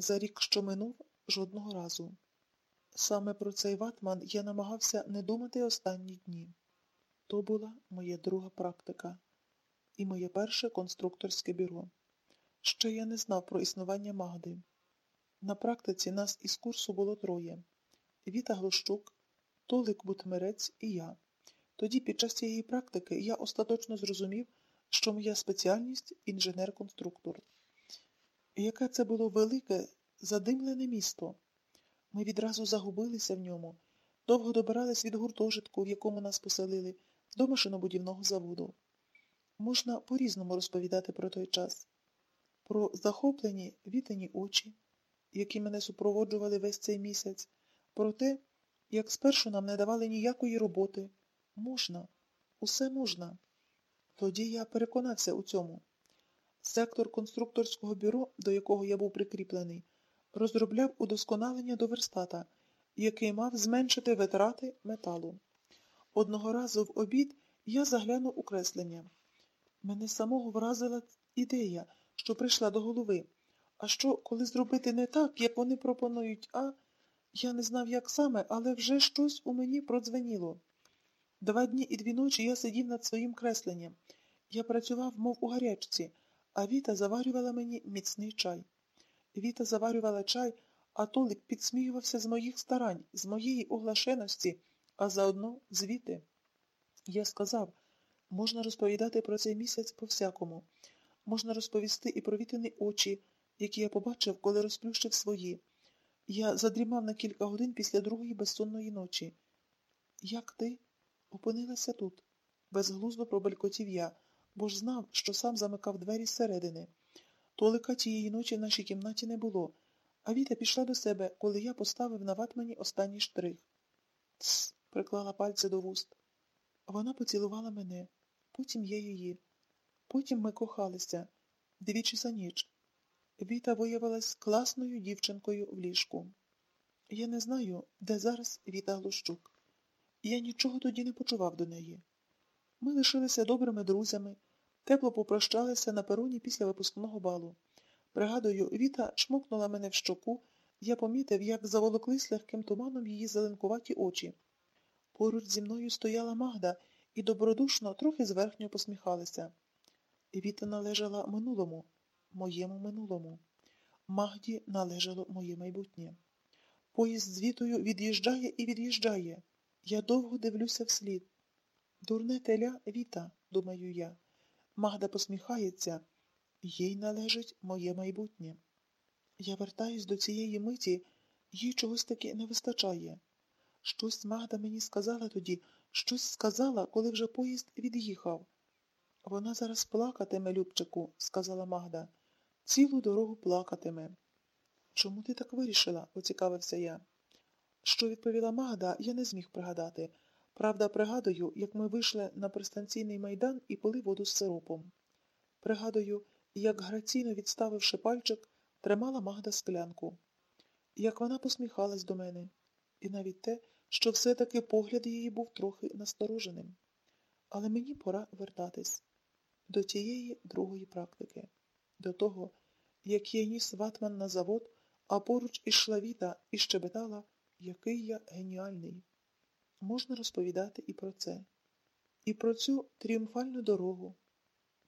За рік, що минув, жодного разу. Саме про цей ватман я намагався не думати останні дні. То була моя друга практика і моє перше конструкторське бюро. Ще я не знав про існування Магди. На практиці нас із курсу було троє Віта Глощук, Толик Бутмирець і я. Тоді, під час цієї практики, я остаточно зрозумів, що моя спеціальність інженер-конструктор. Яке це було велике, задимлене місто. Ми відразу загубилися в ньому, довго добирались від гуртожитку, в якому нас поселили, до машинобудівного заводу. Можна по-різному розповідати про той час, про захоплені вітані очі, які мене супроводжували весь цей місяць, про те, як спершу нам не давали ніякої роботи. Можна, усе можна. Тоді я переконався у цьому. Сектор конструкторського бюро, до якого я був прикріплений, розробляв удосконалення до верстата, який мав зменшити витрати металу. Одного разу в обід я заглянув у креслення. Мене самого вразила ідея, що прийшла до голови. А що, коли зробити не так, як вони пропонують, а я не знав, як саме, але вже щось у мені продзвеніло. Два дні і дві ночі я сидів над своїм кресленням. Я працював, мов у гарячці, а Віта заварювала мені міцний чай. Віта заварювала чай, а Толик підсміювався з моїх старань, з моєї оглашеності, а заодно з Віти. Я сказав, можна розповідати про цей місяць по всякому. Можна розповісти і про вітини очі, які я побачив, коли розплющив свої. Я задрімав на кілька годин після другої безсонної ночі. Як ти опинилася тут? Безглуздо пробелькотів я, бо ж знав, що сам замикав двері зсередини. Толика тієї ночі в нашій кімнаті не було, а Віта пішла до себе, коли я поставив на ватмані останній штрих. Тс, приклала пальці до вуст. Вона поцілувала мене, потім я її. Потім ми кохалися двічі за ніч. Віта виявилась класною дівчинкою в ліжку. Я не знаю, де зараз Віта Глущук. Я нічого тоді не почував до неї. Ми лишилися добрими друзями, тепло попрощалися на пероні після випускного балу. Пригадую, Віта шмукнула мене в щоку, я помітив, як заволоклись легким туманом її зеленкуваті очі. Поруч зі мною стояла Магда і добродушно трохи зверхньо посміхалася. Віта належала минулому, моєму минулому. Магді належало моє майбутнє. Поїзд з Вітою від'їжджає і від'їжджає. Я довго дивлюся вслід. Дурне теля Віта, думаю я. Магда посміхається, їй належить моє майбутнє. Я вертаюсь до цієї миті, їй чогось таки не вистачає. Щось Магда мені сказала тоді, щось сказала, коли вже поїзд від'їхав. Вона зараз плакатиме, Любчику, сказала Магда. Цілу дорогу плакатиме. Чому ти так вирішила? поцікавився я. Що відповіла Магда, я не зміг пригадати. Правда, пригадую, як ми вийшли на пристанційний майдан і пили воду з сиропом. Пригадую, як граційно відставивши пальчик, тримала Магда склянку, як вона посміхалась до мене, і навіть те, що все-таки погляд її був трохи настороженим. Але мені пора вертатись до тієї другої практики, до того, як я ніс ватман на завод, а поруч ішла Віта і щебетала, який я геніальний. Можна розповідати і про це, і про цю тріумфальну дорогу,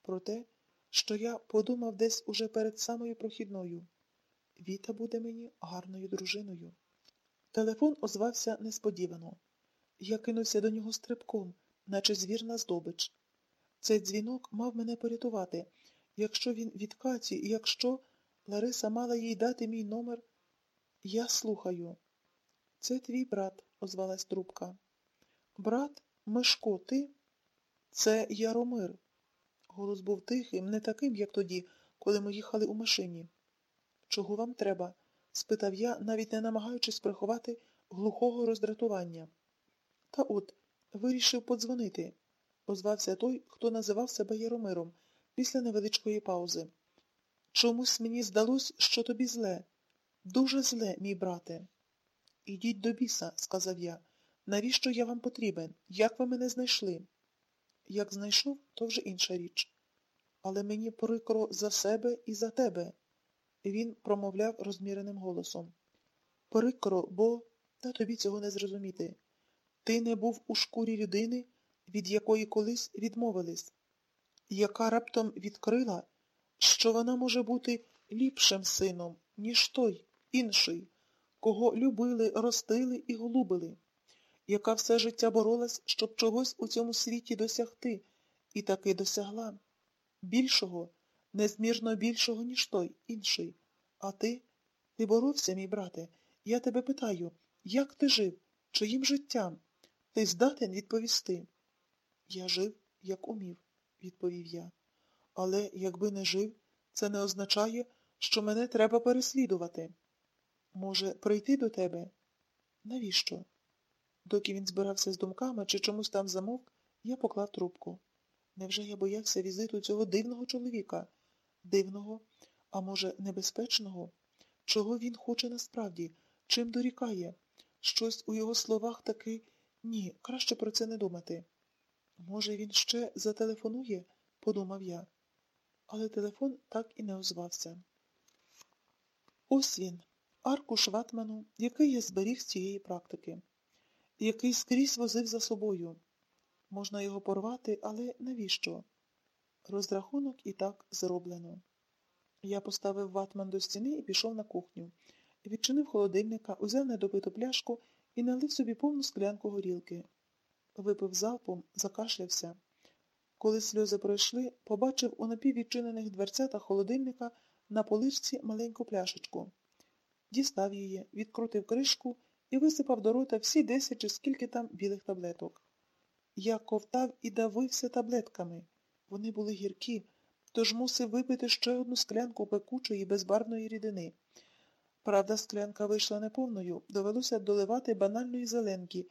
про те, що я подумав десь уже перед самою прохідною. Віта буде мені гарною дружиною. Телефон озвався несподівано. Я кинувся до нього стрибком, наче звірна здобич. Цей дзвінок мав мене порятувати. Якщо він від Каті, і якщо Лариса мала їй дати мій номер, я слухаю. Це твій брат, озвалась трубка. Брат, Мишко, ти? Це Яромир. Голос був тихим, не таким, як тоді, коли ми їхали у машині. Чого вам треба? спитав я, навіть не намагаючись приховати глухого роздратування. Та от, вирішив подзвонити, озвався той, хто називав себе Яромиром, після невеличкої паузи. Чомусь мені здалось, що тобі зле. Дуже зле, мій брате. Ідіть до біса, сказав я. Навіщо я вам потрібен? Як ви мене знайшли? Як знайшов, то вже інша річ. Але мені прикро за себе і за тебе. Він промовляв розміреним голосом. Прикро, бо та тобі цього не зрозуміти. Ти не був у шкурі людини, від якої колись відмовились, яка раптом відкрила, що вона може бути ліпшим сином, ніж той, інший, кого любили, ростили і голубили, яка все життя боролась, щоб чогось у цьому світі досягти, і таки досягла. Більшого, незмірно більшого, ніж той, інший. А ти? Ти боровся, мій брате? Я тебе питаю, як ти жив? Чиїм життям? Ти здатен відповісти? Я жив, як умів, відповів я. Але якби не жив, це не означає, що мене треба переслідувати. Може, прийти до тебе? Навіщо? Доки він збирався з думками чи чомусь там замовк, я поклав трубку. Невже я боявся візиту цього дивного чоловіка? Дивного, а може, небезпечного? Чого він хоче насправді? Чим дорікає? Щось у його словах таки ні, краще про це не думати. Може, він ще зателефонує, подумав я. Але телефон так і не озвався. Ось він, аркуш ватману, який я зберіг з цієї практики, який скрізь возив за собою. Можна його порвати, але навіщо? Розрахунок і так зроблено. Я поставив ватман до стіни і пішов на кухню. Відчинив холодильника, узяв недопиту пляшку і налив собі повну склянку горілки. Випив залпом, закашлявся. Коли сльози пройшли, побачив у напіввідчинених дверцятах холодильника на поличці маленьку пляшечку. Дістав її, відкрутив кришку і висипав до рота всі десять чи скільки там білих таблеток. Я ковтав і давився таблетками. Вони були гіркі, тож мусив випити ще одну склянку пекучої безбарвної рідини. Правда, склянка вийшла неповною, довелося доливати банальної зеленки,